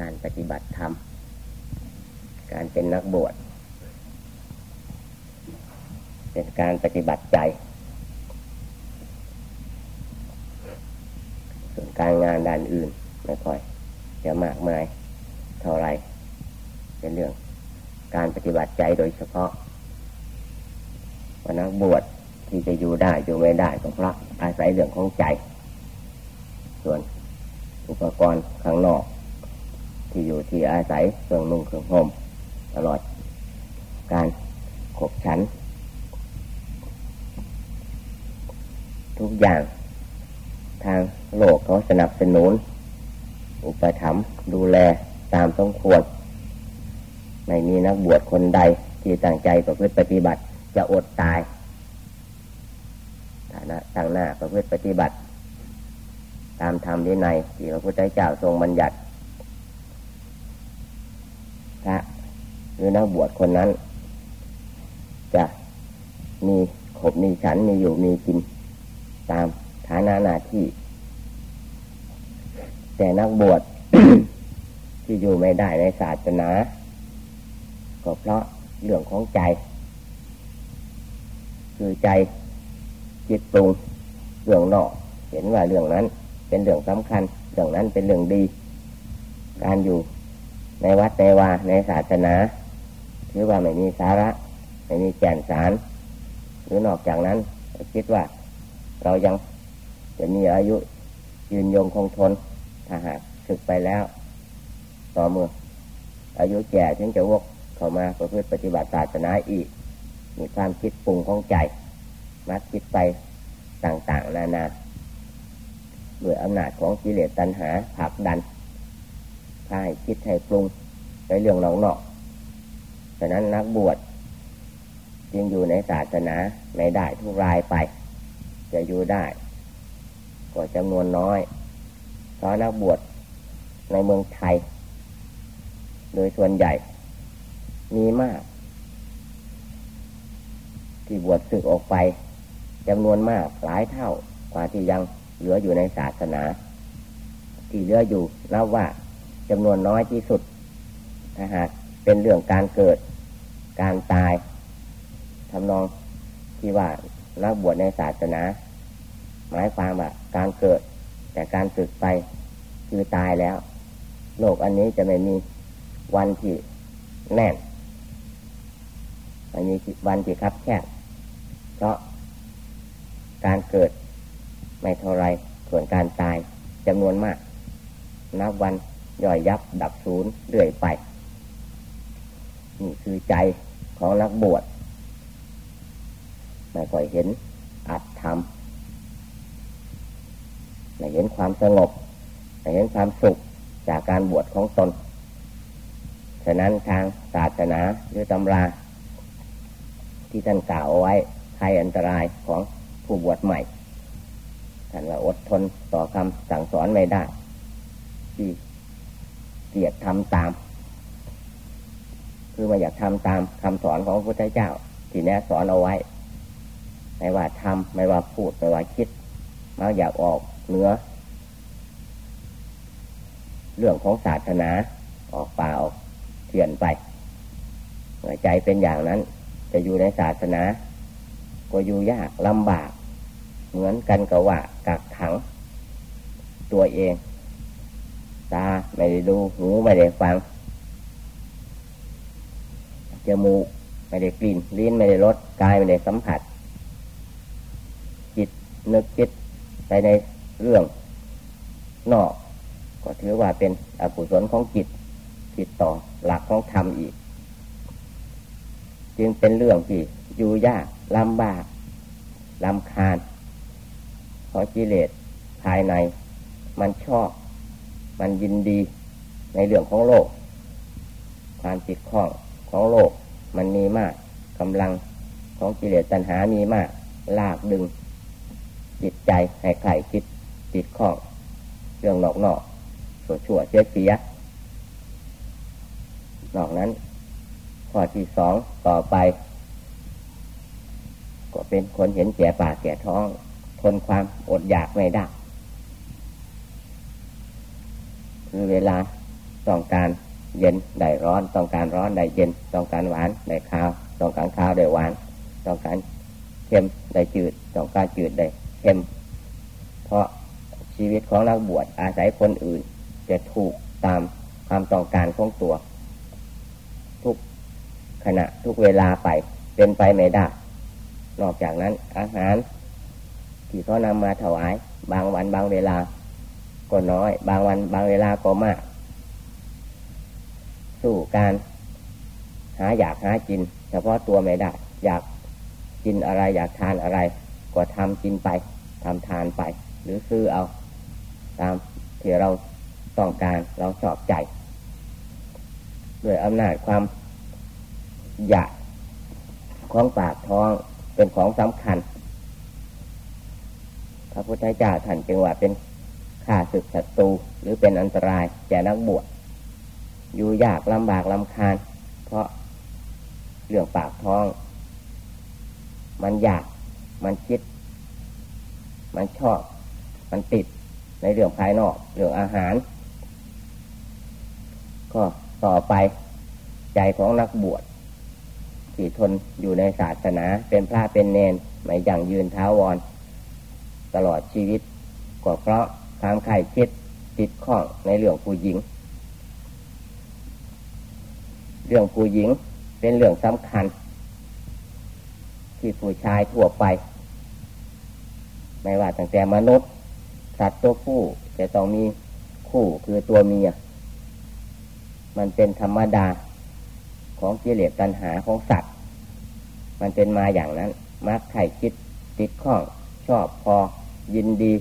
การปฏิบัติธรรม การเป็นนักบวช เป็นการปฏิบัติใจ ส่วนการงานด้านอื่นไม่ค่อยจะมากมายเท่าไรเป็นเรื่องการปฏิบัติใจโดยเฉพาะว่านักบวชที่จะอยู่ได้อยู่ไม่ได้ก็เพราะอาศัยเรื่องของใจ ส่วนอุปกรณ์ข้างนอก ที่อยู่ที่อาศัยเครื่องนุ่งเครื่องห่มตลอดการขบฉัน ทุกอย่างทางโลกเขาสนับสนุน อุปถัมภ์ดูแลตามสมควรไม่มีนักบวชคนใดที่ตั้งใจประพฤติปฏิบัติจะอดตายฐานะตั้งหน้าประพฤติปฏิบัติ ตามธรรมวินัยที่พระพุทธเจ้าทรงบัญญัติพระ หรือนักบวชคนนั้น จะมีขบมีฉันมีอยู่มีกิน ตามฐานะหน้าที่ แต่นักบวชที่อยู่ไม่ได้ในศาสนา ก็เพราะเรื่องของใจ คือใจจิตปรุงเรื่องนอกเห็นว่าเรื่องนั้น เป็นเรื่องสำคัญ เรื่องนั้นเป็นเรื่องดี การอยู่ในวัดในวาในศาสนา ถือว่าไม่มีสาระไม่มีแก่นสาร หรือนอกจากนั้นคิดว่าเรายังจะมีอายุยืนยงคงทนถ้าหากศึกไปแล้ว ต่อเมื่ออายุแก่ถึงจะวกเข้ามาประพฤติปฏิบัติศาสนาอีก มีความคิดปรุงของใจ มักคิดไปต่างๆ นานาด้วยอำนาจของกิเลสตัณหาผลักดันพาให้คิดให้ปรุงไปเรื่องนอกๆ ฉะนั้นนักบวชจึงอยู่ในศาสนาไม่ได้ทุกรายไป จะอยู่ได้ก็จำนวนน้อย เพราะนักบวชในเมืองไทย โดยส่วนใหญ่ มีมาก ที่บวชศึกออกไปจำนวนมากหลายเท่ากว่าที่ยังเหลืออยู่ในศาสนา ที่เหลืออยู่นับว่าจำนวนน้อยที่สุดถ้าหากเป็นเรื่องการเกิด การตายทำนองที่ว่านักบวชในศาสนา หมายความว่าการเกิด แต่การสึกไปคือตายแล้ว โลกอันนี้จะไม่มีวันที่แน่นไม่มีวันที่คับแคบเพราะการเกิดไม่เท่าไรส่วนการตายจำนวนมาก นับวันย่อยยับดับศูนย์เรื่อยไป นี่คือใจ ของนักบวชไม่ค่อยเห็นอัดทำไม่เห็นความสงบไม่เห็นความสุขจากการบวชของตน ฉะนั้นทางศาสนาหรือตำรา ที่ท่านกล่าวเอาไว้ภัยอันตรายของผู้บวชใหม่ ท่านว่าอดทนต่อคำสั่งสอนไม่ได้ที่เกียรติทำตาม คือมาอยากทำตามคำสอนของพระพุทธเจ้า ที่แนะสอนเอาไว้ ไม่ว่าทำไม่ว่าพูดไม่ว่าคิดมาอยากออกเนื้อเรื่องของศาสนาออกเปล่าเถื่อนไปเมื่อใจเป็นอย่างนั้น จะอยู่ในศาสนา ก็อยู่ยากลำบาก เหมือนกันกับว่ากักขัง ตัวเอง ตาไม่ได้ดูหูไม่ได้ฟัง จมูกไม่ได้กลิ่นลิ้นไม่ได้รสกายไม่ได้สัมผัส จิตนึกคิดไปในเรื่องนอก ก็ถือว่าเป็นอกุศลของจิตผิดต่อหลักของธรรมอีก จึงเป็นเรื่องที่อยู่ยากลำบากลำคาญเพราะกิเลสภายใน มันชอบ มันยินดีในเรื่องของโลก ความจิตข้อง ของโลกมันมีมากกำลังของกิเลสตัณหามีมาก ลากดึง จิตใจให้ใครคิดจิตข้องเรื่องนอกนอกชั่วชั่วเสียเสียนอกนั้นข้อที่สองต่อไป ก็เป็นคนเห็นแก่ปากแก่ท้อง ทนความอดอยากไม่ได้ คือเวลาต้องการ เย็นได้ร้อน ต้องการร้อนได้เย็น ต้องการหวานได้ข้าว ต้องการข้าวได้หวาน ต้องการเค็มได้จืด ต้องการจืดได้เค็ม เพราะชีวิตของนักบวชอาศัยคนอื่น จะถูกตามความต้องการของตัว ทุกขณะทุกเวลาไปเป็นไปไม่ได้ นอกจากนั้นอาหาร ที่เขานำมาถวาย บางวันบางเวลา ก็น้อย บางวันบางเวลาก็มาก สู้การหาอยากหากิน เฉพาะตัวไม่ได้ อยากกินอะไรอยากทานอะไร ก็ทำกินไปทำทานไป หรือซื้อเอา ตามที่เราต้องการเราชอบใจ ด้วยอำนาจความอยากของปากท้องเป็นของสำคัญ พระพุทธเจ้าท่านจึงว่าเป็นข่าศึกศัตรูหรือเป็นอันตรายแก่นักบวช อยู่ยากลำบากลำคาญ เพราะเรื่องปากท้อง มันอยากมันคิด มันชอบ มันติดในเรื่องภายนอก เรื่องอาหาร ก็ต่อไปใจของนักบวชที่ทนอยู่ในศาสนาเป็นพระเป็นเนนไม่อยั่งยืนเท้าวร ตลอดชีวิตก็เพราะความไข่คิดติดข้องในเรื่องผู้หญิง เรื่องผู้หญิงเป็นเรื่องสำคัญ ที่ผู้ชายทั่วไป ไม่ว่าตั้งแต่มนุษย์ สัตว์ตัวผู้จะต้องมีคู่คือตัวเมีย มันเป็นธรรมดาของกิเลสตัณหาของสัตว์ มันเป็นมาอย่างนั้น มักไข่คิดติดข้องชอบพอยินดี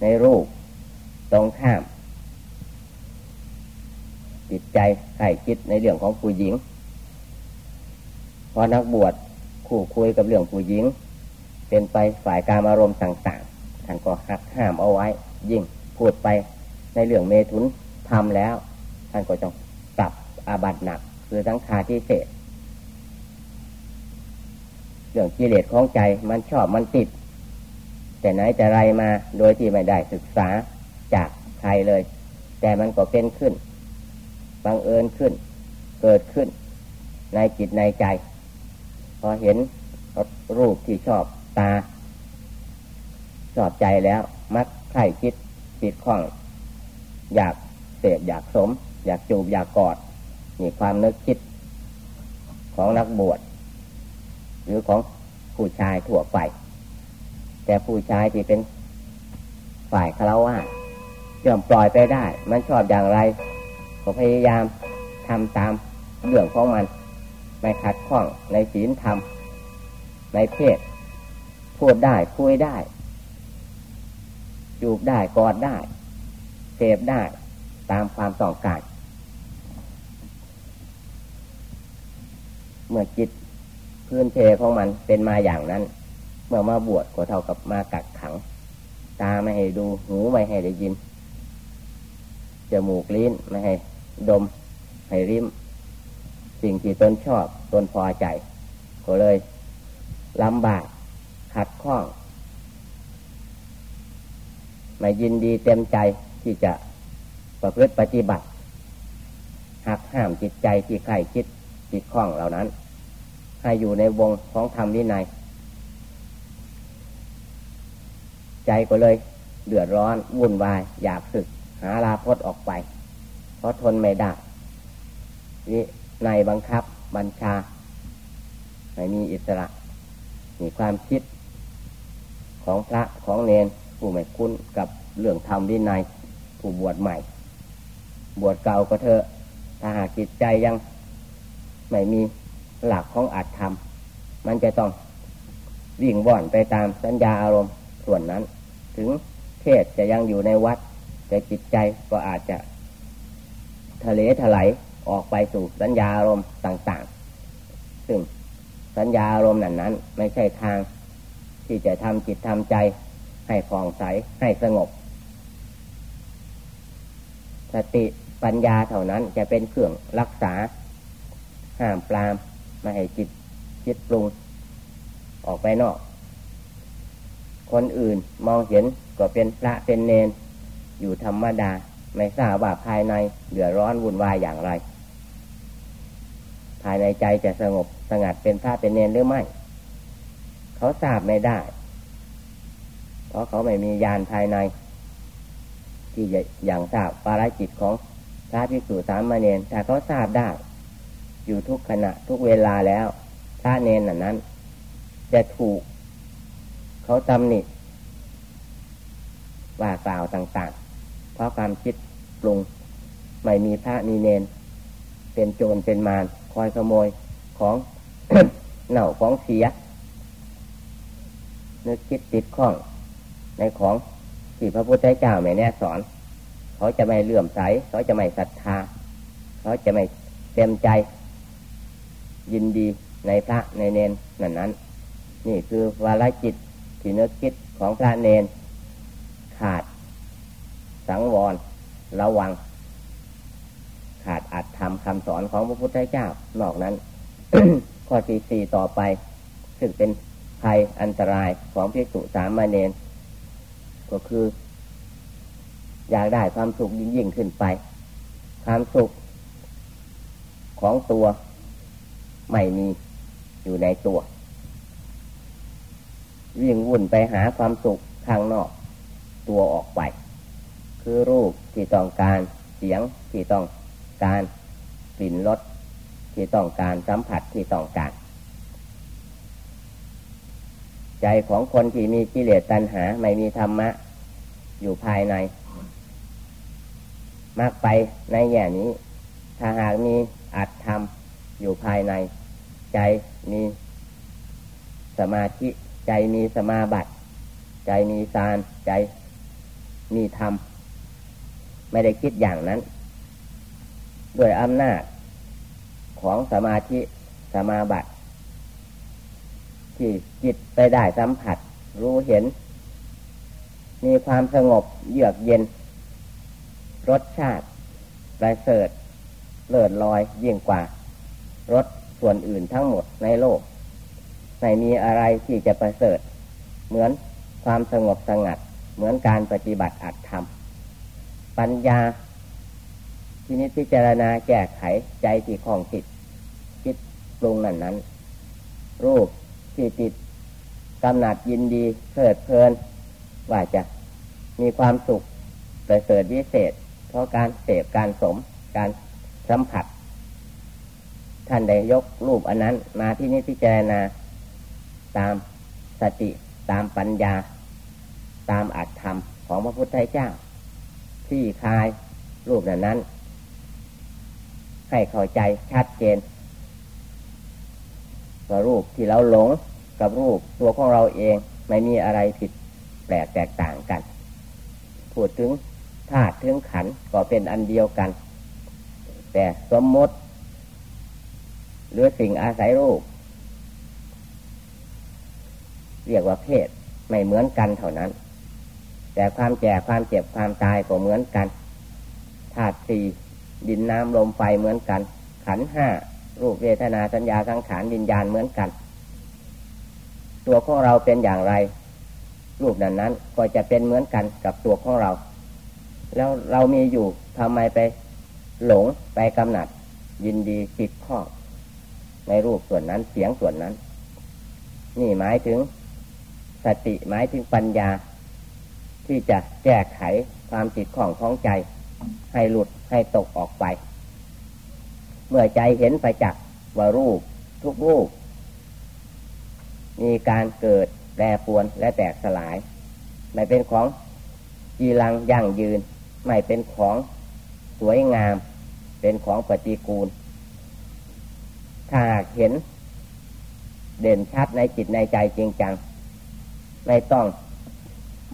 ในรูป ตรงข้าม จิตใจไข่คิดในเรื่องของผู้หญิงพอนักบวชคู่คุยกับเรื่องผู้หญิง เป็นไปฝ่ายการอารมณ์ต่างๆท่านก็หักห้ามเอาไว้ ยิ่งพูดไปในเรื่องเมตุนทำแล้ว ท่านก็ต้องปรับอาบัติหนัก คือสังขารที่เศษเรื่องกิเลสของใจมันชอบมันติด แต่ไหนจะไรมาโดยที่ไม่ได้ศึกษาจากใครเลย แต่มันก็เป็นขึ้น บังเอิญขึ้น เกิดขึ้น ในจิตในใจ พอเห็นรูปที่ชอบตา ชอบใจแล้ว มักใครคิดติดข้อง อยากเสพอยากสม อยากจูบอยากกอดนี่ความนึกคิด ของนักบวชหรือของผู้ชายทั่วไป แต่ผู้ชายที่เป็นฝ่ายคารวะยอมปล่อยไปได้ มันชอบอย่างไร ก็พยายามทำตามเรื่องของมัน ไม่ขัดข้องในศีลธรรม ในเพศ พูดได้คุยได้ จูบได้กอดได้ เสพได้ตามความต้องการ เมื่อจิตพื้นเพของมันเป็นมาอย่างนั้น เมื่อมาบวชก็เท่ากับมากักขัง ตาไม่ให้ดูหูไม่ให้ได้ยินจมูกลิ้นไม่ให้ ดม ให้ริม สิ่งที่ตนชอบตนพอใจ ก็เลยลำบากขัดข้องไม่ยินดีเต็มใจที่จะประพฤติปฏิบัติหักห้ามจิตใจที่ใครคิดติดข้องเหล่านั้น ให้อยู่ในวงของธรรมวินัยใจก็เลยเดือดร้อนวุ่นวาย อยากสึก หาลาพดออกไป เพราะทนไม่ได้วิในบังคับบัญชา ไม่มีอิสระ มีความคิดของพระของเนนผู้ไม่คุ้นกับเรื่องธรรมวินัยผู้บวชใหม่ บวชเก่าก็เถอะถ้าหากจิตใจยังไม่มีหลักของอัตธรรม มันจะต้องวิ่งว่อนไปตามสัญญาอารมณ์ส่วนนั้น ถึงเทศจะยังอยู่ในวัด แต่จิตใจก็อาจจะ ทะเลถลายออกไปสู่สัญญาอารมณ์ต่างๆ ซึ่งสัญญาอารมณ์นั้นนั้น ไม่ใช่ทางที่จะทำจิตทำใจให้ฟองใสให้สงบ สติปัญญาเท่านั้นจะเป็นเครื่องรักษา ห้ามปรามไม่ให้จิตคิดปรุง ออกไปนอก คนอื่นมองเห็นก็เป็นพระเป็นเนน อยู่ธรรมดา ไม่ทราบว่าภายในเดือดร้อนวุ่นวายอย่างไร ภายในใจจะสงบสงัดเป็นพระเป็นเนรหรือไม่ เขาทราบไม่ได้ เพราะเขาไม่มียานภายใน ที่อย่างทราบปาราจิตของพระภิกษุสามเณรถ้าเขาทราบได้ อยู่ทุกขณะทุกเวลาแล้วพระเนรนั้น จะถูก เขาตำหนิว่ากล่าวต่าง ๆ เพราะความคิดปรุงไม่มีพระมีเนน เป็นโจรเป็นมารคอยขโมยของเน่าของเสียนึกคิดติดข้อง ในของที่พระพุทธเจ้าไม่แน่สอน เขาจะไม่เลื่อมใส เขาจะไม่ศรัทธา เขาจะไม่เต็มใจ ยินดีในพระในเนนนั่นนั้น นี่คือวาลจิตที่นึกคิดของพระเนน สังวร ระวัง ขาดอัดทำคำสอนของพระพุทธเจ้า นอกนั้น ข้อที่สี่ต่อไป ซึ่งเป็นภัยอันตรายของพิสุสามมาเนนก็คือ อยากได้ความสุขยิ่งยิ่งขึ้นไป ความสุขของตัวไม่มีอยู่ในตัว วิ่งวุ่นไปหาความสุขข้างนอก ตัวออกไป คือรูปที่ต้องการเสียงที่ต้องการกลิ่นรสที่ต้องการสัมผัสที่ต้องการ ใจของคนที่มีกิเลสตัณหาไม่มีธรรมะ อยู่ภายใน มากไปในแง่นี้ ถ้าหากมีอัตธรรมอยู่ภายใน ใจมีสมาธิใจมีสมาบัติ ใจมีสารใจมีธรรม ไม่ได้คิดอย่างนั้น ด้วยอำนาจของสมาธิสมาบัติที่จิตไปได้สัมผัส รู้เห็น มีความสงบเยือกเย็น รสชาติประเสริฐเลิศลอยยิ่งกว่ารสส่วนอื่นทั้งหมดในโลกไม่มีอะไรที่จะประเสริฐ เหมือนความสงบสงัด เหมือนการปฏิบัติอัตธรรม ปัญญาที่นิพพิจารณาแก้ไขใจที่คลองติดคิดปรุงนั้นนั้น รูปที่ติดกำหนัดยินดีเพลิดเพลิน ว่าจะมีความสุขประเสริฐวิเศษ เพราะการเสพการสมการสัมผัส ท่านได้ยกรูปอันนั้นมาที่นิพพิจารณาตามสติตามปัญญา ตามอัตธรรมของพระพุทธเจ้า ที่คลายรูปนั้นนั้น ให้เข้าใจชัดเจนว่ารูปที่เราหลงกับรูปตัวของเราเองไม่มีอะไรผิดแปลกแตกต่างกัน พูดถึงธาตุถึงขันก็เป็นอันเดียวกัน แต่สมมติ หรือสิ่งอาศัยรูป เรียกว่าเพศไม่เหมือนกันเท่านั้น แต่ความแก่ความเจ็บความตายก็เหมือนกันธาตุสี่ดินน้ำลมไฟเหมือนกัน ขันห้ารูปเวทนาสัญญาสังขารวิญญาณเหมือนกัน ตัวของเราเป็นอย่างไร รูปนั้นนั้นก็จะเป็นเหมือนกันกับตัวของเรา แล้วเรามีอยู่ทำไมไปหลงไปกำหนัด ยินดีติดข้อในรูปส่วนนั้นเสียงส่วนนั้น นี่หมายถึงสติหมายถึงปัญญา ที่จะแก้ไขความติดข้องของใจ ให้หลุดให้ตกออกไป เมื่อใจเห็นไปจักว่ารูปทุกรูป มีการเกิดแปรปวนและแตกสลาย ไม่เป็นของจีรังยั่งยืน ไม่เป็นของสวยงาม เป็นของปฏิกูล ถ้าเห็น เด่นชัดในจิตในใจจริงจัง ไม่ต้อง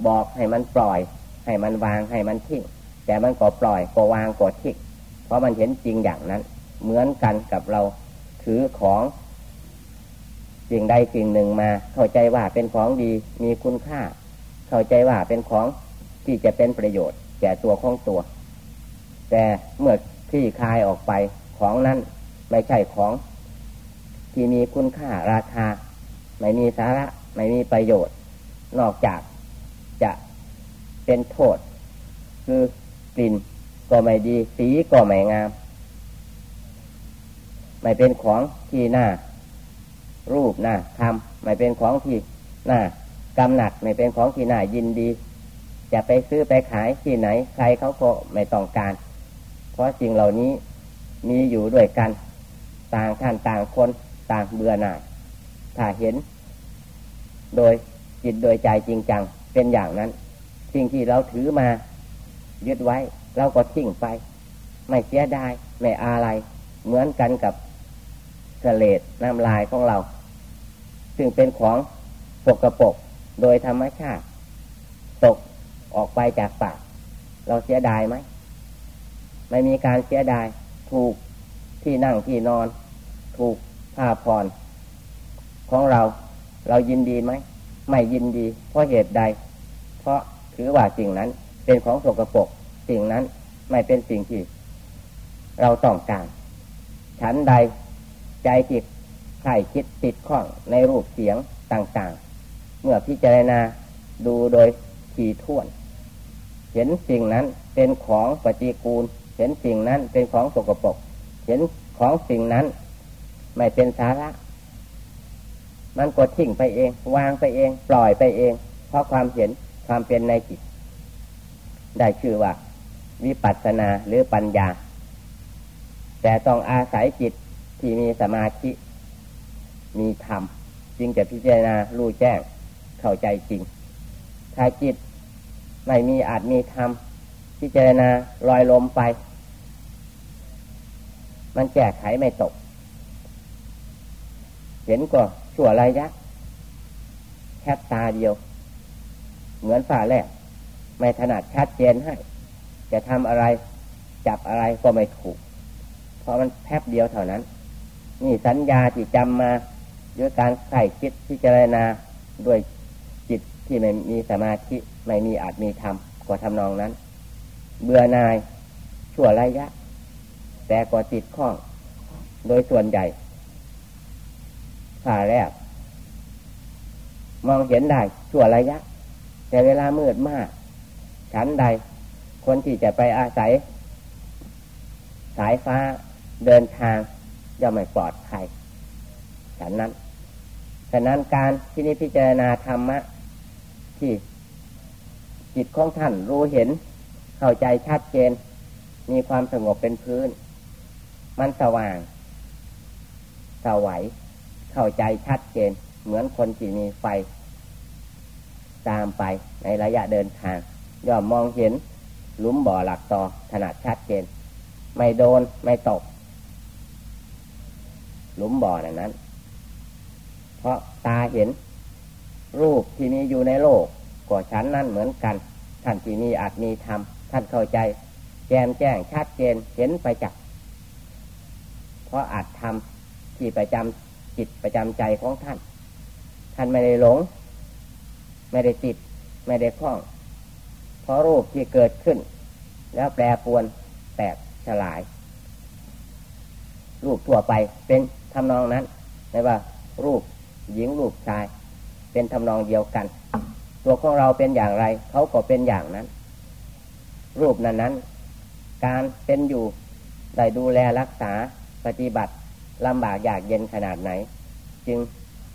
บอกให้มันปล่อย ให้มันวางให้มันทิ้งแต่มันก็ปล่อยก็วางก็ทิ้งเพราะมันเห็นจริงอย่างนั้น เหมือนกันกับเราถือของสิ่งใดสิ่งหนึ่งมา เข้าใจว่าเป็นของดีมีคุณค่า เข้าใจว่าเป็นของที่จะเป็นประโยชน์ แก่ตัวของตัว แต่เมื่อที่คลายออกไปของนั้นไม่ใช่ของ ที่มีคุณค่าราคา ไม่มีสาระ ไม่มีประโยชน์ นอกจาก จะเป็นโทษ คือกลิ่นก็ไม่ดี สีก็ไม่งาม ไม่เป็นของที่หน้า รูปหน้าทำไม่เป็นของที่หน้ากำหนัดไม่เป็นของที่หน้ายินดี จะไปซื้อไปขายที่ไหน ใครเขาก็ไม่ต้องการ เพราะสิ่งเหล่านี้มีอยู่ด้วยกัน ต่างท่านต่างคนต่างเบื่อหน่ายถ้าเห็น โดยจิตโดยใจจริงจัง เป็นอย่างนั้น สิ่งที่เราถือมา ยึดไว้ เราก็ทิ้งไป ไม่เสียดายไม่อะไร เหมือนกันกับเสลดน้ำลายของเรา ซึ่งเป็นของปกระปกโดยธรรมชาติ ตกออกไปจากปาก เราเสียดายไหม ไม่มีการเสียดาย ถูกที่นั่งที่นอน ถูกผ้าผ่อนของเรา เรายินดีไหม ไม่ยินดีเพราะเหตุใด เพราะถือว่าสิ่งนั้น เป็นของสกปรกสิ่งนั้นไม่เป็นสิ่งที่เราต้องการฉันใดใจจิตใครคิดติดข้องในรูปเสียงต่างๆ เมื่อพิจารณาดูโดยถี่ถ้วน เห็นสิ่งนั้นเป็นของปฏิกูล เห็นสิ่งนั้นเป็นของสกปรกเห็นของสิ่งนั้น ไม่เป็นสาระ มันกดทิ้งไปเอง วางไปเอง ปล่อยไปเอง เพราะความเห็นความเป็นในจิต ได้ชื่อว่า วิปัสสนาหรือปัญญา แต่ต้องอาศัยจิตที่มีสมาธิมีธรรมจึงจะพิจารณารู้แจ้งเข้าใจจริง ถ้าจิตไม่มีอาจมีธรรมพิจารณาลอยลมไป มันแก้ไขไม่ตก เห็นก็ ชั่วระยะแค่ตาเดียว เหมือนฝ่าแรกไม่ถนัดชัดเจนให้ จะทำอะไรจับอะไรก็ไม่ถูก เพราะมันแป๊บเดียวเท่านั้น นี่สัญญาที่จำมาด้วยการใส่คิดพิจารณาด้วยจิตที่ไม่มีสมาธิไม่มีอาจมีธรรมก็ทำนองนั้น เบื่อนายชั่วระยะ แต่ก็ติดข้อง โดยส่วนใหญ่ ขาแรก มองเห็นได้ชั่วระยะ แต่เวลามืดมากฉันใด คนที่จะไปอาศัย สายฟ้าเดินทางย่อมไม่ปลอดภัยฉันนั้นฉะนั้นการที่นี้พิจารณาธรรมะ ที่จิตของท่านรู้เห็น เข้าใจชัดเจน มีความสงบเป็นพื้น มันสว่าง สวัย เข้าใจชัดเจน เหมือนคนที่มีไฟ ตามไปในระยะเดินทางย่อมมองเห็นหลุมบ่อหลักต่อถนัดชัดเจน ไม่โดนไม่ตก หลุมบ่อนั้นนั้นเพราะตาเห็น รูปที่มีอยู่ในโลกก็ฉันนั่นเหมือนกัน ท่านที่มีอาจมีธรรมท่านเข้าใจ แจมแจ้งชัดเจนเห็นไปจักเพราะอาจทำที่ประจำ จิตประจำใจของท่าน ท่านไม่ได้หลง ไม่ได้ติด ไม่ได้คล้อง เพราะรูปที่เกิดขึ้น แล้วแปรปวนแตกฉลาย รูปทั่วไปเป็นทำนองนั้นไม่ว่า รูปหญิงรูปชาย เป็นทำนองเดียวกัน ตัวของเราเป็นอย่างไร เขาก็เป็นอย่างนั้น รูปนั้นนั้น การเป็นอยู่ได้ดูแลรักษาปฏิบัติ ลำบากอยากเย็นขนาดไหน จึง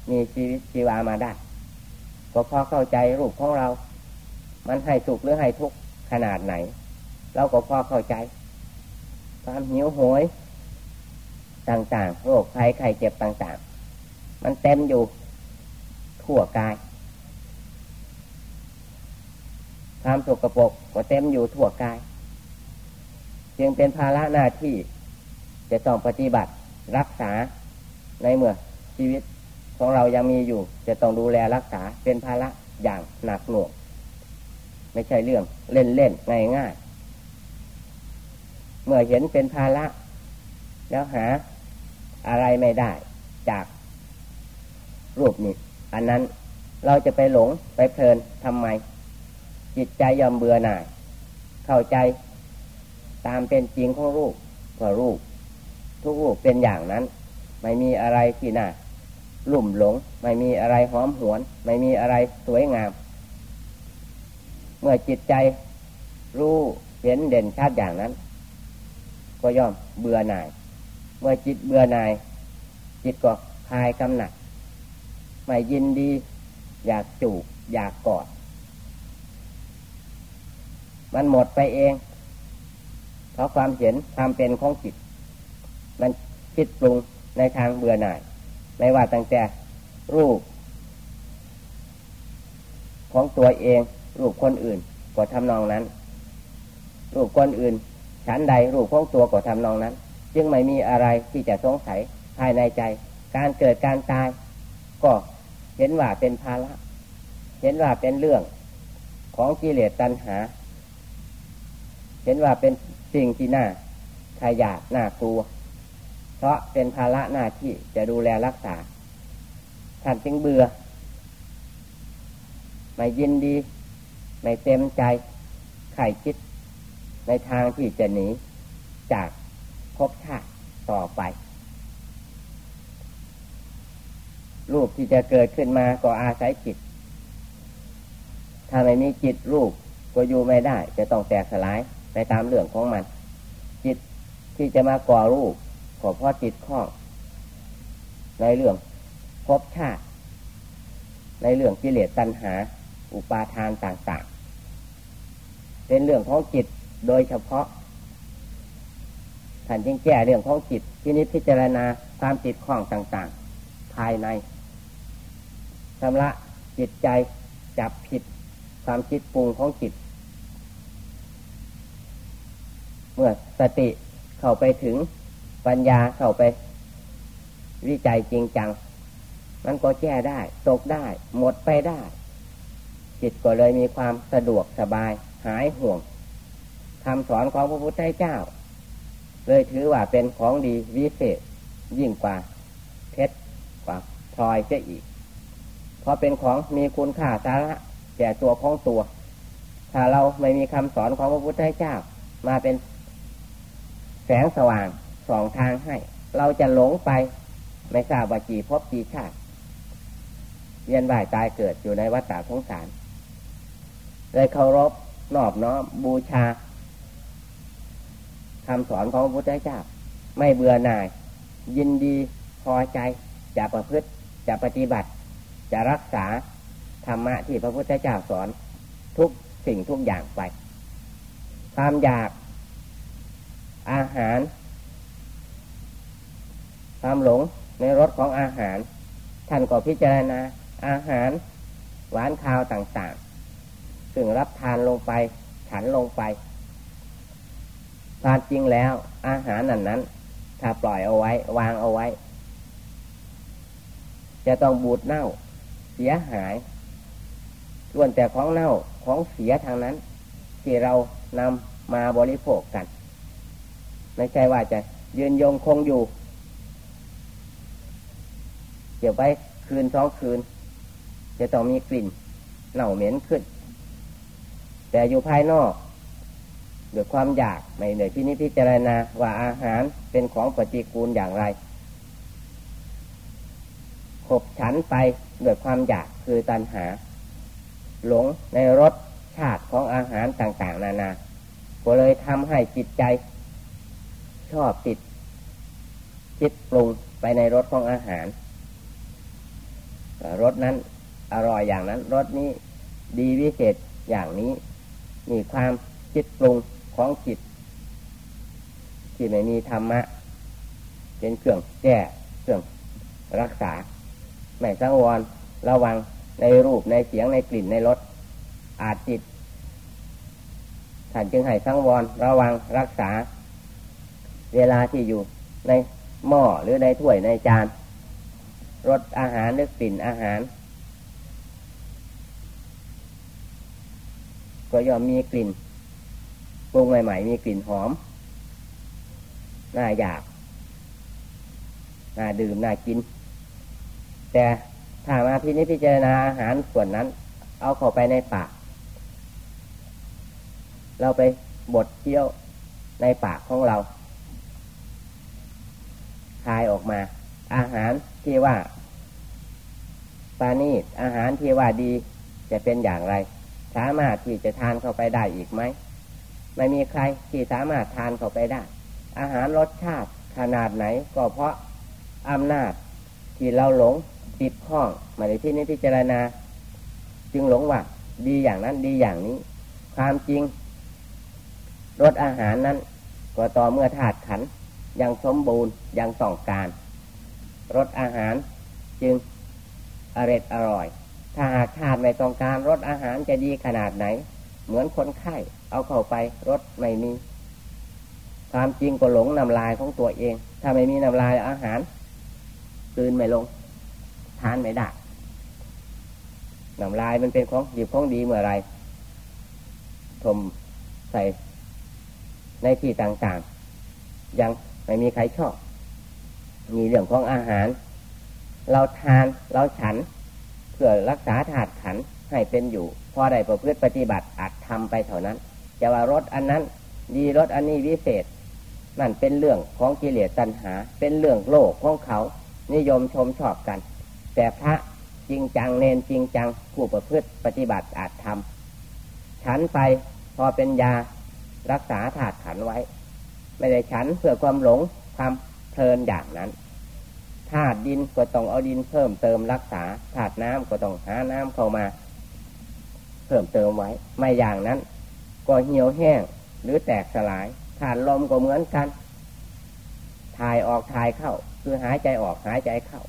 มีชีวิตชีวามาได้ก็พอเข้าใจรูปของเรา มันให้สุขหรือให้ทุกข์ขนาดไหน เราก็พอเข้าใจ ความหิวโหย ต่างๆโรคภัยไข้เจ็บต่างๆ มันเต็มอยู่ทั่วกาย ความสกปรกก็เต็มอยู่ทั่วกาย จึงเป็นภาระหน้าที่จะต้องปฏิบัติ รักษาในเมื่อชีวิตของเรายังมีอยู่ จะต้องดูแลรักษาเป็นภาระอย่างหนักหน่วงไม่ใช่เรื่องเล่นเล่นง่ายง่ายเมื่อเห็นเป็นภาระแล้วหาอะไรไม่ได้จากรูปนี้ อันนั้นเราจะไปหลงไปเพลินทำไม จิตใจยอมเบื่อหน่าย เข้าใจตามเป็นจริงของรูปว่ารูป ทุกูเป็นอย่างนั้น ไม่มีอะไรที่น่าลุ่มหลง ไม่มีอะไรหอมหวน ไม่มีอะไรสวยงาม เมื่อจิตใจรู้เห็นเด่นชัดอย่างนั้น ก็ย่อมเบื่อหน่าย เมื่อจิตเบื่อหน่าย จิตก็คลายกำหนัดไม่ยินดี อยากจูบอยากกอด มันหมดไปเอง เพราะความเห็นความเป็นของจิต มันคิดปรุงในทางเบื่อหน่าย ไม่ว่าตั้งแต่รูป ของตัวเอง รูปคนอื่นก็ทำนองนั้น รูปคนอื่นฉันใดรูปของตัวก็ทำนองนั้น จึงไม่มีอะไรที่จะสงสัยภายในใจ การเกิดการตาย ก็เห็นว่าเป็นภาระเห็นว่าเป็นเรื่องของกิเลสตัณหา เห็นว่าเป็นสิ่งที่น่าขยาดน่ากลัว เพราะเป็นภาระหน้าที่จะดูแลรักษา ท่านจึงเบื่อ ไม่ยินดี ไม่เต็มใจไข่คิด ในทางที่จะหนี จากภพชาติต่อไป รูปที่จะเกิดขึ้นมาก็อาศัยจิต ถ้าไม่มีจิตรูปก็อยู่ไม่ได้ จะต้องแตกสลายไปตามเรื่องของมัน จิตที่จะมาก่อรูป ขอเพราะจิตข้อง ในเรื่องภพชาติ ในเรื่องกิเลสตัณหา อุปาทานต่างๆ เป็นเรื่องของจิตโดยเฉพาะท่านจึงแก้เรื่องของจิตที่นี้พิจารณาความจิตข้องต่างๆ ภายในชำระจิตใจจับผิดความคิดปรุงของจิต เมื่อสติเข้าไปถึง ปัญญาเข้าไป วิจัยจริงจัง มันก็แก้ได้ ตกได้ หมดไปได้ จิตก็เลยมีความสะดวกสบาย หายห่วงคำสอนของพระพุทธเจ้า เลยถือว่าเป็นของดีวิเศษ ยิ่งกว่าเพชรกว่าพลอยเสียอีก เพราะเป็นของมีคุณค่าสาระแก่ตัวของตัว ถ้าเราไม่มีคำสอนของพระพุทธเจ้ามาเป็นแสงสว่าง สองทางให้ เราจะหลงไป ไม่ทราบว่ากี่พบกี่ชาติเยียนบ่ายตายเกิดอยู่ในวัฏฏะสงสารเลยเคารพนอบน้อมบูชาคำสอนของพระพุทธเจ้า ไม่เบื่อหน่าย ยินดีพอใจจะประพฤติจะปฏิบัติ จะรักษาธรรมะที่พระพุทธเจ้าสอนทุกสิ่งทุกอย่างไป ความอยากอาหาร ความหลงในรสของอาหาร ท่านก็พิจารณาอาหารหวานข้าวต่างๆ ซึ่งรับทานลงไป ฉันลงไปความจริงแล้วอาหารนั้นนั้น ถ้าปล่อยเอาไว้ วางเอาไว้ จะต้องบูดเน่า เสียหายล้วนแต่ของเน่าของเสียทางนั้น ที่เรานำมาบริโภคกัน ไม่ใช่ว่าจะยืนยงคงอยู่ เกี่ยวไปคืนสองคืน จะต้องมีกลิ่นเน่าเหม็นขึ้น แต่อยู่ภายนอกด้วยความอยากไม่เหนื่อยที่นี้พิจารณาว่าอาหารเป็นของปฏิกูลอย่างไรขบฉันไปด้วยความอยากคือตัณหา หลงในรสชาติของอาหารต่าง ๆ นานา ก็เลยทำให้จิตใจ ชอบติด คิดปรุงไปในรสของอาหาร รสนั้นอร่อยอย่างนั้นรสนี้ดีวิเศษอย่างนี้ มีความคิดปรุงของจิตที่ไม่มีธรรมะ เป็นเครื่องแก้เครื่องรักษา ไม่สังวรระวังในรูปในเสียงในกลิ่นในรสอาจจิตท่านจึงให้สังวรระวังรักษา เวลาที่อยู่ในหม้อหรือในถ้วยในจาน รสอาหารหรือกลิ่นอาหาร ก็ย่อมมีกลิ่นปรุงใหม่ ๆ มีกลิ่นหอมน่าอยากน่าดื่มน่ากิน แต่ถ้ามาพินิจพิจารณาอาหารส่วนนั้น เอาเข้าไปในปาก เราไปบดเคี้ยวในปากของเรา คายออกมา อาหาร ที่ว่าปานีอาหารที่ว่าดีจะเป็นอย่างไร สามารถที่จะทานเข้าไปได้อีกไหมไม่มีใครที่สามารถทานเข้าไปได้ อาหารรสชาติขนาดไหนก็เพราะอำนาจที่เราหลงติดข้องมาในที่นี้พิจารณา จึงหลงว่าดีอย่างนั้นดีอย่างนี้ ความจริงรสอาหารนั้น ก็ต่อเมื่อถาดขันยังสมบูรณ์ยังต้องการ รสอาหารจึงอร่อยอร่อย ถ้าหากชาติไม่ต้องการรสอาหารจะดีขนาดไหน เหมือนคนไข้เอาเข้าไปรสไม่มี ความจริงก็หลงนำลายของตัวเอง ถ้าไม่มีนำลายอาหารคืนไม่ลง ทานไม่ได้นำลายมันเป็นของดีของดีเมื่อไรถมใส่ในที่ต่างๆ ยังไม่มีใครชอบ มีเรื่องของอาหาร เราทานเราฉัน เพื่อรักษาถาดขันให้เป็นอยู่พอได้ประพฤติปฏิบัติอาจทำไปเท่านั้นจะว่ารถอันนั้น ดีรถอันนี้วิเศษ นั่นเป็นเรื่องของกิเลสตัณหา เป็นเรื่องโลกของเขา นิยมชมชอบกัน แต่พระจริงจังเนนจริงจังผู้ประพฤติปฏิบัติอาจทำฉันไปพอเป็นยารักษาถาดขันไว้ ไม่ได้ฉันเพื่อความหลงความ เพลินอย่างนั้นธาตุดินก็ต้องเอาดินเพิ่มเติมรักษาธาตุน้ำก็ต้องหาน้ำเข้ามา เพิ่มเติมไว้ ไม่อย่างนั้น ก็เหี่ยวแห้งหรือแตกสลายธาตุลมก็เหมือนกันถ่ายออกถ่ายเข้า คือหายใจออกหายใจเข้า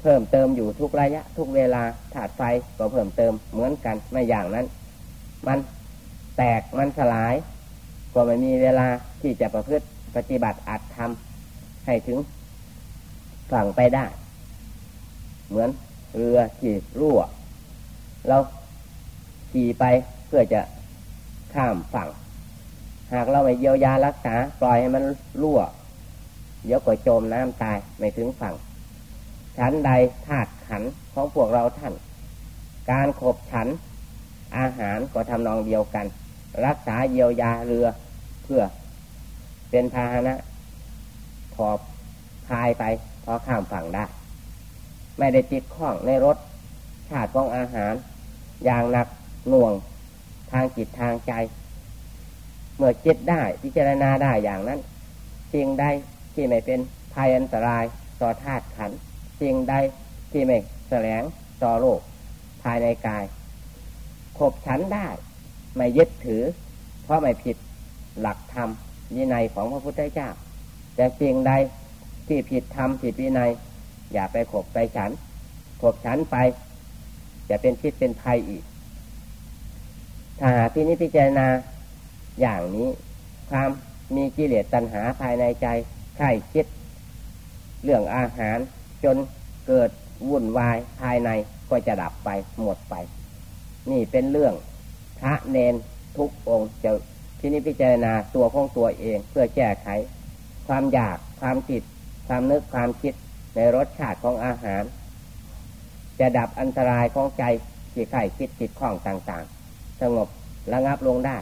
เพิ่มเติมอยู่ทุกระยะ ทุกเวลาถาดไฟก็เพิ่มเติมเหมือนกันไม่อย่างนั้น มันแตกมันสลาย ก็ไม่มีเวลาที่จะประพฤติ ปฏิบัติอัดทำให้ถึงฝั่งไปได้ เหมือนเรือขี่รั่ว เราขี่ไปเพื่อจะข้ามฝั่ง หากเราไม่เยียวยารักษา ปล่อยให้มันรั่ว เดี๋ยวก็จมน้ำตายไม่ถึงฝั่ง ชั้นใดธาตุขันของพวกเราท่าน การขบฉัน อาหารก็ทำนองเดียวกัน รักษาเยียวยาเรือเพื่อ เป็นพาหนะขอบพายไปพอข้ามฝั่งได้ ไม่ได้ติดข้องในรถชาติของอาหาร อย่างหนักหน่วงทางจิตทางใจ เมื่อจิตได้พิจารณาได้อย่างนั้นสิ่งใดที่ไม่เป็นภัยอันตรายต่อธาตุขันสิ่งใดที่ไม่แสลงต่อโลกภายในกาย ขบฉันได้ ไม่ยึดถือ เพราะไม่ผิดหลักธรรม วินัยของพระพุทธเจ้า แต่สิ่งใดที่ผิดธรรมผิดวินัย อย่าไปขบไปฉันขบฉันไป จะเป็นพิษเป็นภัยอีก ถ้าหาที่นี้พิจารณาอย่างนี้ ความมีกิเลสตัณหาภายในใจใช่คิด เรื่องอาหารจนเกิดวุ่นวายภายในก็จะดับไปหมดไป นี่เป็นเรื่องพระเนนทุกองค์จะ ที่นี้พิจารณาตัวของตัวเองเพื่อแก้ไข ความอยากความติด ความนึกความคิดในรสชาติของอาหาร จะดับอันตรายของใจที่ไข่คิดติดข้องต่างๆ สงบระงับลงได้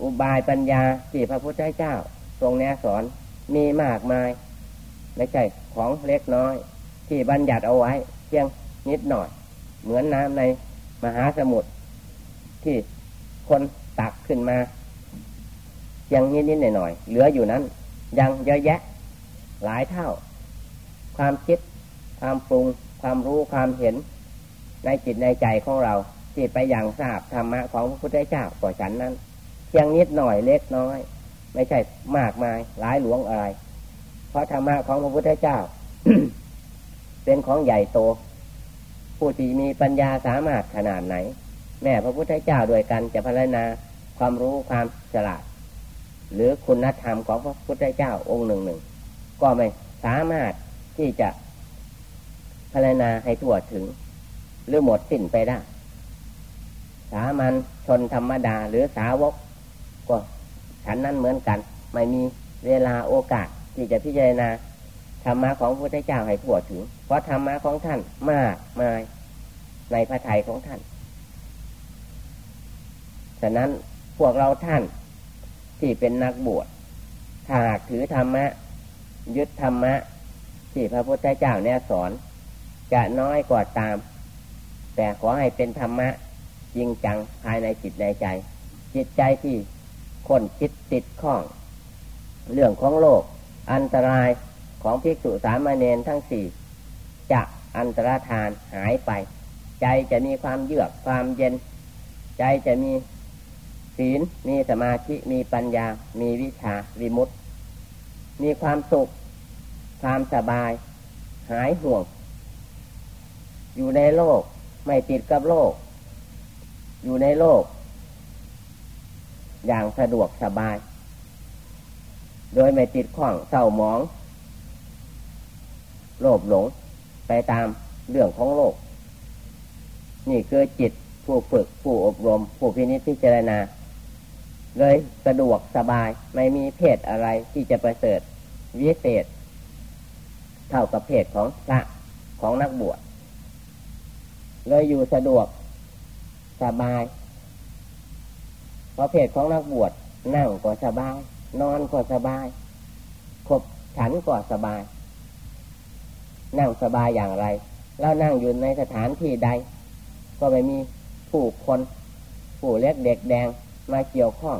อุบายปัญญาที่พระพุทธเจ้า ทรงแนะสอนมีมากมาย ไม่ใช่ของเล็กน้อย ที่บัญญัติเอาไว้เพียงนิดหน่อย เหมือนน้ำในมหาสมุทรที่คน ตักขึ้นมา ยังนิดนิดหน่อยหน่อยเหลืออยู่นั้น ยังเยอะแยะ หลายเท่า ความคิด ความปรุง ความรู้ความเห็น ในจิตในใจของเราที่ไปอย่างทราบธรรมะของพระพุทธเจ้าก่อฉันนั้นเพียงนิดหน่อยเล็กน้อย ไม่ใช่มากมายหลายหลวงอะไรเพราะธรรมะของพระพุทธเจ้า เป็นของใหญ่โต ผู้ที่มีปัญญาสามารถขนาดไหน แม่พระพุทธเจ้าด้วยกันจะพัฒนาความรู้ความฉลาด หรือคุณธรรมของพระพุทธเจ้าองค์หนึ่งหนึ่งก็ไม่สามารถที่จะพัฒนาให้ทั่วถึง หรือหมดสิ้นไปได้สามัญชนธรรมดาหรือสาวก ก็ฉันนั้นเหมือนกัน ไม่มีเวลาโอกาสที่จะพิจารณาธรรมะของพระพุทธเจ้าให้ทั่วถึง เพราะธรรมะของท่านมากมายในพระทัยของท่าน ฉะนั้นพวกเราท่านที่เป็นนักบวชถ้าหากถือธรรมะ ยึดธรรมะ ที่พระพุทธเจ้าเนี่ยสอน จะน้อยกว่าตาม แต่ขอให้เป็นธรรมะจริงจังภายในจิตในใจ จิตใจที่คนคิดติดข้อง เรื่องของโลก อันตรายของภิกษุสามเณรทั้งสี่จะอันตรธานหายไป ใจจะมีความเยือกความเย็น ใจจะมี ศีลมีสมาธิมีปัญญา มีวิชาวิมุตติมีความสุข ความสบาย หายห่วง อยู่ในโลกไม่ติดกับโลก อยู่ในโลก อย่างสะดวกสบาย โดยไม่ติดข้องเศร้าหมอง โลภหลงไปตามเรื่องของโลก นี่คือจิตผู้ฝึกผู้อบรม ผู้พินิจพิจารณา เลยสะดวกสบายไม่มีเพศอะไรที่จะประเสริฐวิเศษ เท่ากับเพศของพระของนักบวชเลยอยู่สะดวกสบายเพราะเพศของนักบวชนั่งก็สบาย นอนก็สบายขบฉันก็สบาย นั่งสบายอย่างไร แล้วนั่งอยู่ในสถานที่ใด ก็ไม่มีผู้คน ผู้เล็กเด็กแดง มาเกี่ยวข้อง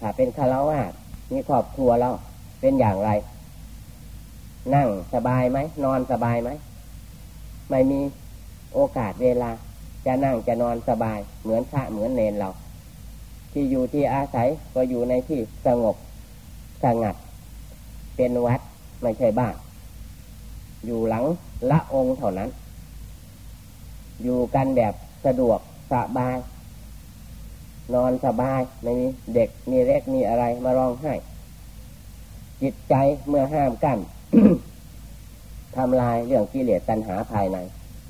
ถ้าเป็นคาราวะมีครอบครัวเราเป็นอย่างไร นั่งสบายไหม นอนสบายไหม ไม่มีโอกาสเวลา จะนั่งจะนอนสบาย เหมือนพระเหมือนเนนเรา ที่อยู่ที่อาศัยก็อยู่ในที่สงบสงัด เป็นวัดไม่ใช่บ้านอยู่หลังละองค์เท่านั้น อยู่กันแบบสะดวกสบาย นอนสบายไม่มีเด็กมีเล็กมีอะไรมาร้องไห้ จิตใจเมื่อห้ามกั้นทำลายเรื่องกิเลสตัณหาภายใน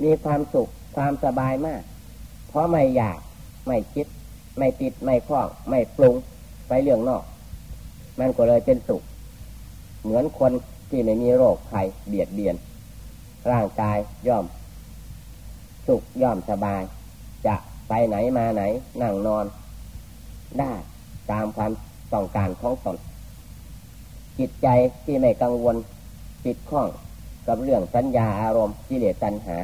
มีความสุขความสบายมาก เพราะไม่อยากไม่คิด ไม่ติดไม่คล้อง ไม่ปรุงไปเรื่องนอก มันก็เลยเป็นสุข เหมือนคนที่ไม่มีโรคภัยเบียดเบียน ร่างกายย่อม สุขย่อมสบาย จะไปไหนมาไหน นั่งนอน ได้ตามความต้องการของตนจิตใจที่ไม่กังวลติดข้องกับเรื่องสัญญาอารมณ์กิเลสตัณหา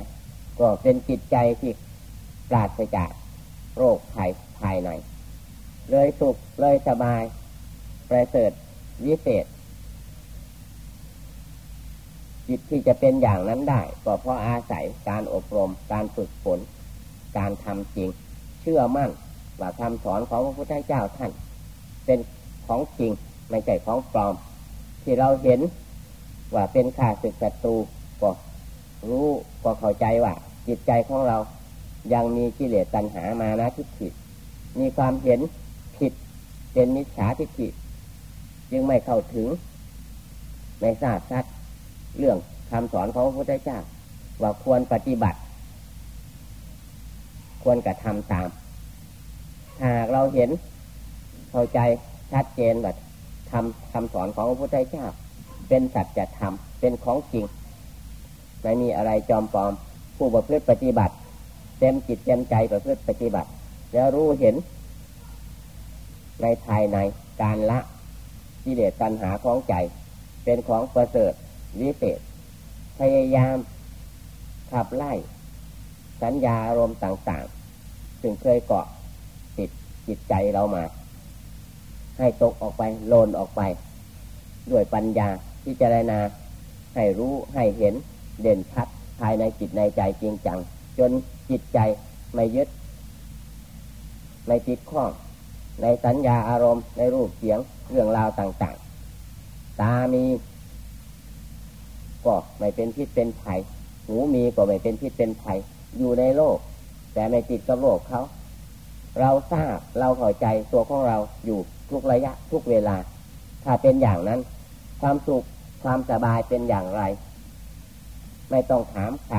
ก็เป็นจิตใจที่ปราศจากโรคภัยภายใน เลยสุขเลยสบายประเสริฐวิเศษ จิตที่จะเป็นอย่างนั้นได้ ก็เพราะอาศัยการอบรม การฝึกฝน การทำจริง เชื่อมั่น ว่าคำสอนของพระพุทธเจ้าท่าน เป็นของจริงไม่ใช่ของปลอม ที่เราเห็นว่าเป็นข้าศึกศัตรูก็รู้ก็เข้าใจว่า จิตใจของเรายังมีกิเลสตัณหามานะทิฏฐิมีความเห็นผิดเป็นมิจฉาทิฏฐิจึงไม่เข้าถึงไม่ทราบชัดเรื่องคำสอนของพระพุทธเจ้าว่าควรปฏิบัติ ควรกระทำตาม หากเราเห็นเข้าใจชัดเจนแบบทำคำสอนของพระพุทธเจ้า เป็นสัจธรรมเป็นของจริง ไม่มีอะไรจอมปลอม ผู้ประพฤติปฏิบัติ เต็มจิตเต็มใจประพฤติปฏิบัติจะรู้เห็น ในภายในการละกิเลสตัณหาของใจ เป็นของประเสริฐวิเศษ พยายามขับไล่ สัญญาอารมณ์ต่างๆซึ่งเคยเกาะ จิตใจเรามา ให้ตกออกไปโลนออกไป ด้วยปัญญาพิจารณา ให้รู้ให้เห็นเด่นชัดภายในจิตในใจจริงจัง จนจิตใจไม่ยึด ไม่ติดข้องในสัญญาอารมณ์ในรูปเสียงเรื่องราวต่าง ๆ ตามี ก็ไม่เป็นพิษเป็นภัยหูมีก็ไม่เป็นพิษเป็นภัยอยู่ในโลก แต่ไม่ติดกับโลกเขา เราทราบเราเข้าใจตัวของเราอยู่ทุกระยะทุกเวลา ถ้าเป็นอย่างนั้น ความสุขความสบายเป็นอย่างไร ไม่ต้องถามใคร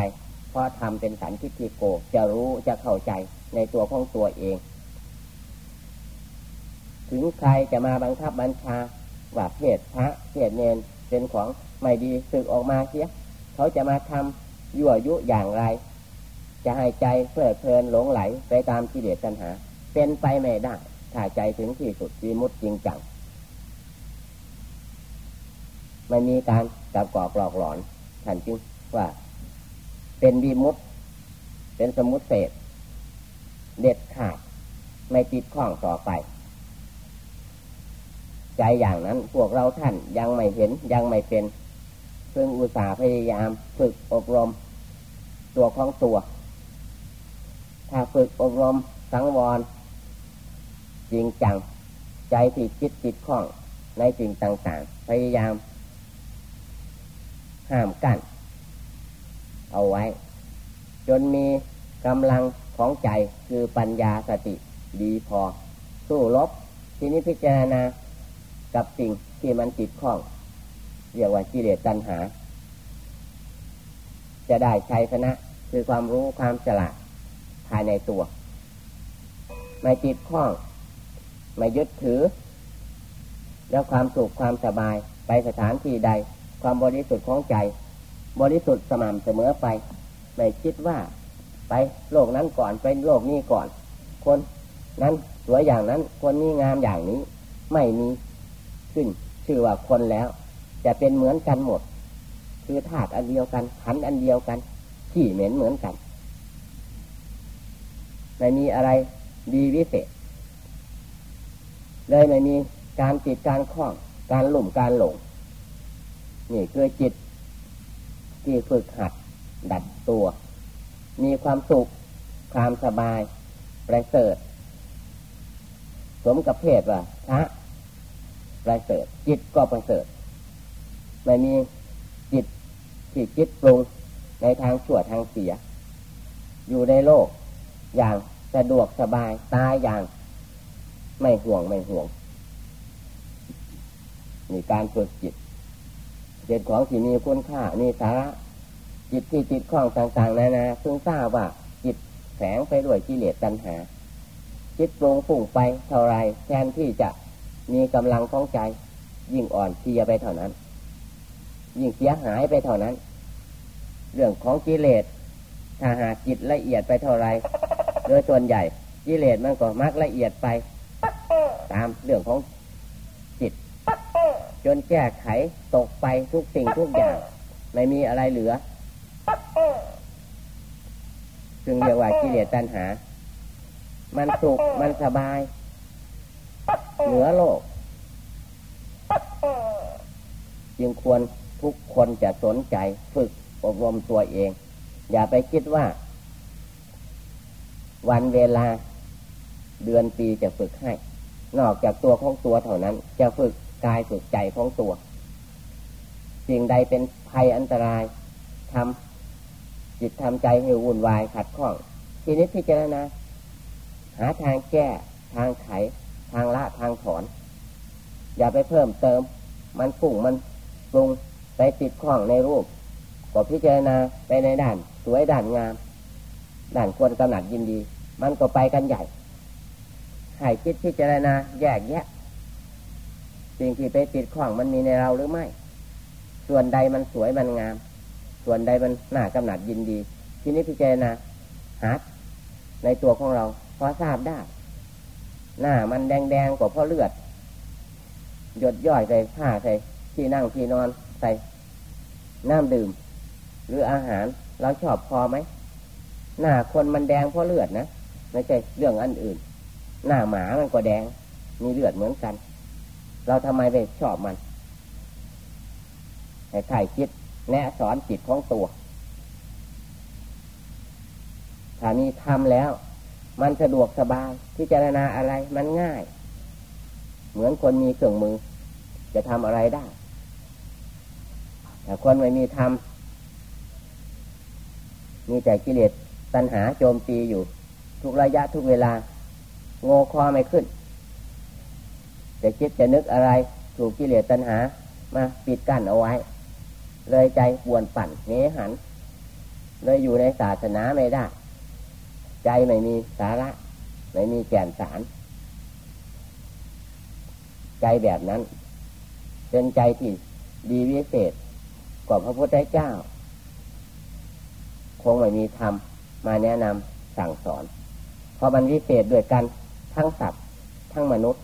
เพราะทำเป็นสันทิฏฐิโก จะรู้จะเข้าใจในตัวของตัวเองถึงใครจะมาบังคับบัญชาว่าเพศพระเพศเนนเป็นของไม่ดีสึกออกมาเสีย เขาจะมาทำยั่วยุอย่างไร จะให้ใจเพลิดเพลินหลงไหลไปตามกิเลสตัณหา เป็นไปไม่ได้ ถ้าใจถึงที่สุดวิมุตจริงจังไม่มีการจับกอกหลอกหลอนท่านจึงว่า เป็นบีมุตเป็นสมุติเศษเด็ดขาดไม่ติดข้องต่อไป ใจอย่างนั้นพวกเราท่านยังไม่เห็นยังไม่เป็น ซึ่งอุตสาห์พยายามฝึกอบรม ตัวของตัว ถ้าฝึกอบรมสังวร จริงจัง ใจที่คิดติดข้องในสิ่งต่างๆ พยายาม ห้ามกัน้นเอาไว้ จนมีกำลังของใจคือปัญญาสติดีพอ สู้ลบทีนี้พิจารณากับสิ่งที่มันติดข้อง เรียกว่ากิเลสตัณหา จะได้ชัยชนะ คือความรู้ความฉลาด ภายในตัว ไม่ติดข้อง ไม่ยึดถือ แล้วความสุขความสบายไปสถานที่ใด ความบริสุทธิ์ของใจ บริสุทธิ์สม่ำเสมอไป ไม่คิดว่า ไปโลกนั้นก่อนไปโลกนี้ก่อน คนนั้นสวยอย่างนั้น คนนี้งามอย่างนี้ ไม่มีขึ้นชื่อว่าคนแล้ว จะเป็นเหมือนกันหมด คือธาตุอันเดียวกันขันอันเดียวกัน ขี้เหม็นเหมือนกัน ไม่มีอะไรดีวิเศษ เลยไม่มีการติดการคล้อง การหลุ่มการหลง นี่คือจิต ที่ฝึกหัด ดัดตัว มีความสุข ความสบาย ประเสริฐ สมกับเพศว่าพระประเสริฐ จิตก็ประเสริฐ ไม่มีจิตที่จิตปรุงในทางชั่วทางเสีย อยู่ในโลกอย่าง สะดวกสบายตายอย่าง ไม่ห่วงไม่ห่วงมีการฝึกจิตเป็นของที่มีคุณค่ามีสาระจิตที่จิตข้องต่างๆนานาเพิ่งทราบว่าจิตแฝงไปด้วยกิเลสตัณหา จิตปรุงฝุ่งไปเท่าไรแทนที่จะมีกำลังของใจ ยิ่งอ่อนเพียไปเท่านั้น ยิ่งเสียหายไปเท่านั้น เรื่องของกิเลสถ้าหากจิตละเอียดไปเท่าไร โดยส่วนใหญ่กิเลสมันก็มักละเอียดไป ตามเรื่องของจิต จนแก้ไขตกไปทุกสิ่งทุกอย่าง ไม่มีอะไรเหลือจึงเรียกว่ากิเลสตัณหา มันสุขมันสบาย เหนือโลก จึงควรทุกคนจะสนใจฝึกอบรมตัวเอง อย่าไปคิดว่า วันเวลาเดือนปีจะฝึกให้ นอกจากตัวของตัวเท่านั้น จะฝึกกายฝึกใจของตัวสิ่งใดเป็นภัยอันตรายทำจิตทำใจให้วุ่นวายขัดข้องทีนี้พิจารณาหาทางแก้ทางไข ทางละทางถอน อย่าไปเพิ่มเติม มันปุ่งมันปรุงไปติดข้องในรูปก็พิจารณาไปในด้าน สวยด้านงาม ด้านควรกำหนัดยินดี มันก็ไปกันใหญ่ให้คิดพิจารณาแยกแยะ สิ่งที่ไปติดข้องมันมีในเราหรือไม่ ส่วนใดมันสวยมันงาม ส่วนใดมันน่ากำหนัดยินดี ทีนี้พิจารณาหาในตัวของเราพอทราบได้ หน้ามันแดงๆกว่าเพราะเลือด หยดย่อยใส่ผ้าใส่ที่นั่งที่นอนใส่น้ำดื่ม หรืออาหารเราชอบพอไหม หน้าคนมันแดงเพราะเลือดนะไม่ใช่เรื่องอันอื่น หน้าหมามันก็แดง มีเลือดเหมือนกัน เราทำไมไปชอบมันให้ใครคิดแนะสอนจิตของตัวถ้ามีทำแล้ว มันสะดวกสบายพิจารณาอะไรมันง่าย เหมือนคนมีเครื่องมือ จะทำอะไรได้ แต่คนไม่มีทำมีแต่กิเลส ตัณหาโจมตีอยู่ ทุกระยะทุกเวลา โง่คอไม่ขึ้น จะคิดจะนึกอะไร ถูกกิเลสตัณหามาปิดกั้นเอาไว้ เลยใจปวนปั่นเนหัน เลยอยู่ในศาสนาไม่ได้ ใจไม่มีสาระ ไม่มีแก่นสาร ใจแบบนั้น เป็นใจที่ดีวิเศษกว่าพระพุทธเจ้า คงไม่มีธรรม มาแนะนำสั่งสอน เพราะมันวิเศษด้วยกันทั้งสัตว์ทั้งมนุษย์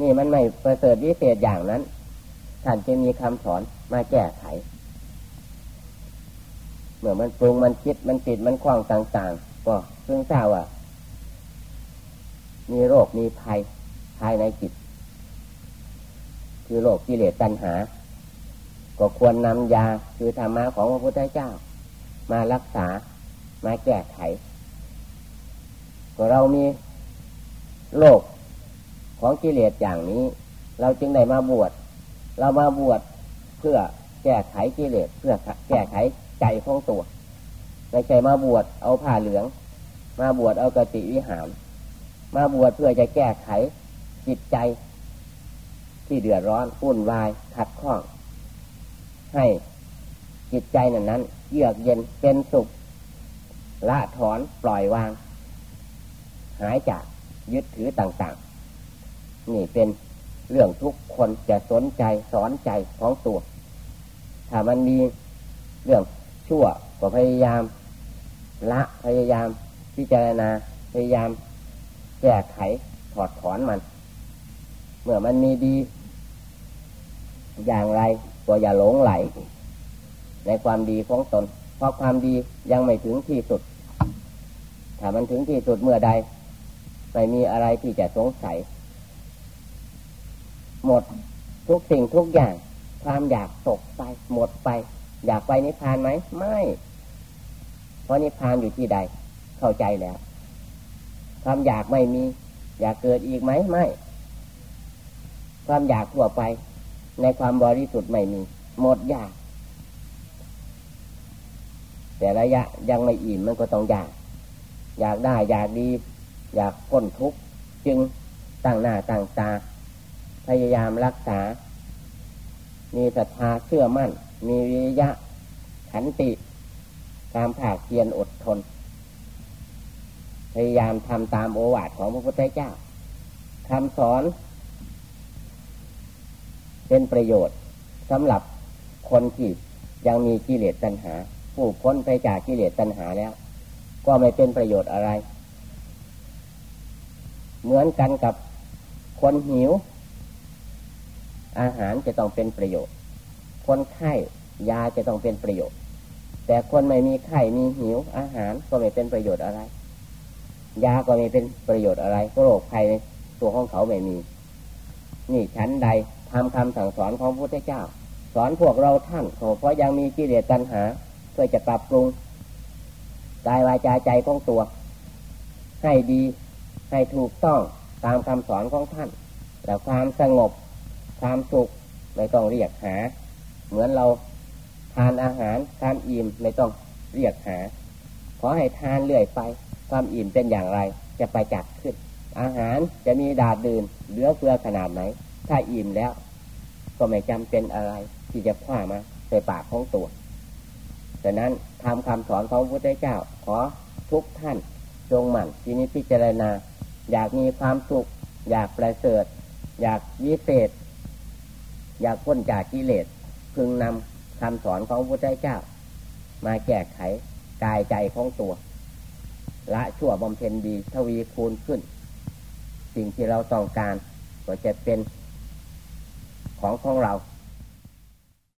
นี่มันไม่ประเสริฐวิเศษอย่างนั้นท่านจะมีคำสอนมาแก้ไข เมื่อมันปรุงมันคิดมันติดมันคล้องต่างๆ ก็เพิ่งทราบว่ามีโรคมีภัยภายในจิต คือโรคกิเลสตัณหา ก็ควรนำยาคือธรรมะของพระพุทธเจ้า มารักษา มาแก้ไข ก็เรามีโรคของกิเลสอย่างนี้ เราจึงได้มาบวช เรามาบวชเพื่อแก้ไขกิเลสเพื่อแก้ไขใจของตัวไม่ใช่มาบวชเอาผ้าเหลือง มาบวชเอากติวิหาร มาบวชเพื่อจะแก้ไขจิตใจ ที่เดือดร้อนวุ่นวายขัดข้อง ให้จิตใจนั้นนั้นเยือกเย็นเป็นสุข ละถอนปล่อยวาง หายจากยึดถือต่างๆ นี่เป็นเรื่องทุกคนจะสนใจสอนใจของตัว ถ้ามันมีเรื่องชั่วก็พยายาม ละพยายามพิจารณาพยายามแก้ไขถอดถอนมัน เมื่อมันมีดี อย่างไรก็อย่าหลงไหล ในความดีของตน เพราะความดียังไม่ถึงที่สุด ถ้ามันถึงที่สุดเมื่อใด ไม่มีอะไรที่จะสงสัย หมดทุกสิ่งทุกอย่าง ความอยากตกไป หมดไป อยากไปนิพพานไหม ไม่ เพราะนิพพานอยู่ที่ใด เข้าใจแล้ว ความอยากไม่มี อยากเกิดอีกไหมไม่ ความอยากทั่วไป ในความบริสุทธิ์ไม่มี หมดอยาก แต่ระยะยังไม่อิ่มมันก็ต้องอยาก อยากได้อยากดี อยากพ้นทุกข์จึงตั้งหน้าตั้งตา พยายามรักษา มีศรัทธาเชื่อมั่น มีวิยะขันติความภาคเพียรอดทน พยายามทำตามโอวาทของพระพุทธเจ้าคำสอน เป็นประโยชน์สำหรับคนที่ยังมีกิเลสตัณหา ผู้พ้นไปจากกิเลสตัณหาแล้ว ก็ไม่เป็นประโยชน์อะไร เหมือนกันกับคนหิว อาหารจะต้องเป็นประโยชน์ คนไข้ยาจะต้องเป็นประโยชน์ แต่คนไม่มีไข้มีหิว อาหารก็ไม่เป็นประโยชน์อะไร ยาก็ไม่เป็นประโยชน์อะไรโรคภัยในตัวของเขาไม่มี นี่ชั้นใดทำคำสั่งสอนของพระพุทธเจ้า สอนพวกเราท่านเพราะยังมีกิเลสตัณหา พื่อจะปรับปรุงกายวาจาใจของตัว ให้ดีให้ถูกต้องตามคำสอนของท่าน แล้วความสงบ ความสุขไม่ต้องเรียกหา เหมือนเราทานอาหารทานอิ่มไม่ต้องเรียกหา ขอให้ทานเรื่อยไป ความอิ่มเป็นอย่างไรจะไปจัดขึ้น อาหารจะมีดาดดื่นเหลือเฟือขนาดไหน ถ้าอิ่มแล้ว ก็ไม่จำเป็นอะไรที่จะคว้ามาใส่ปากของตัว ดังนั้นทำคำสอนของพระพุทธเจ้า ขอทุกท่านจงหมั่นที่นี้พิจารณา อยากมีความสุข อยากประเสริฐ อยากวิเศษ อยากพ้นจากกิเลสพึงนำคำสอนของพระพุทธเจ้า มาแก้ไขกายใจของตัว ละชั่วบำเพ็ญดีทวีคูณขึ้น สิ่งที่เราต้องการก็จะเป็นของของเรา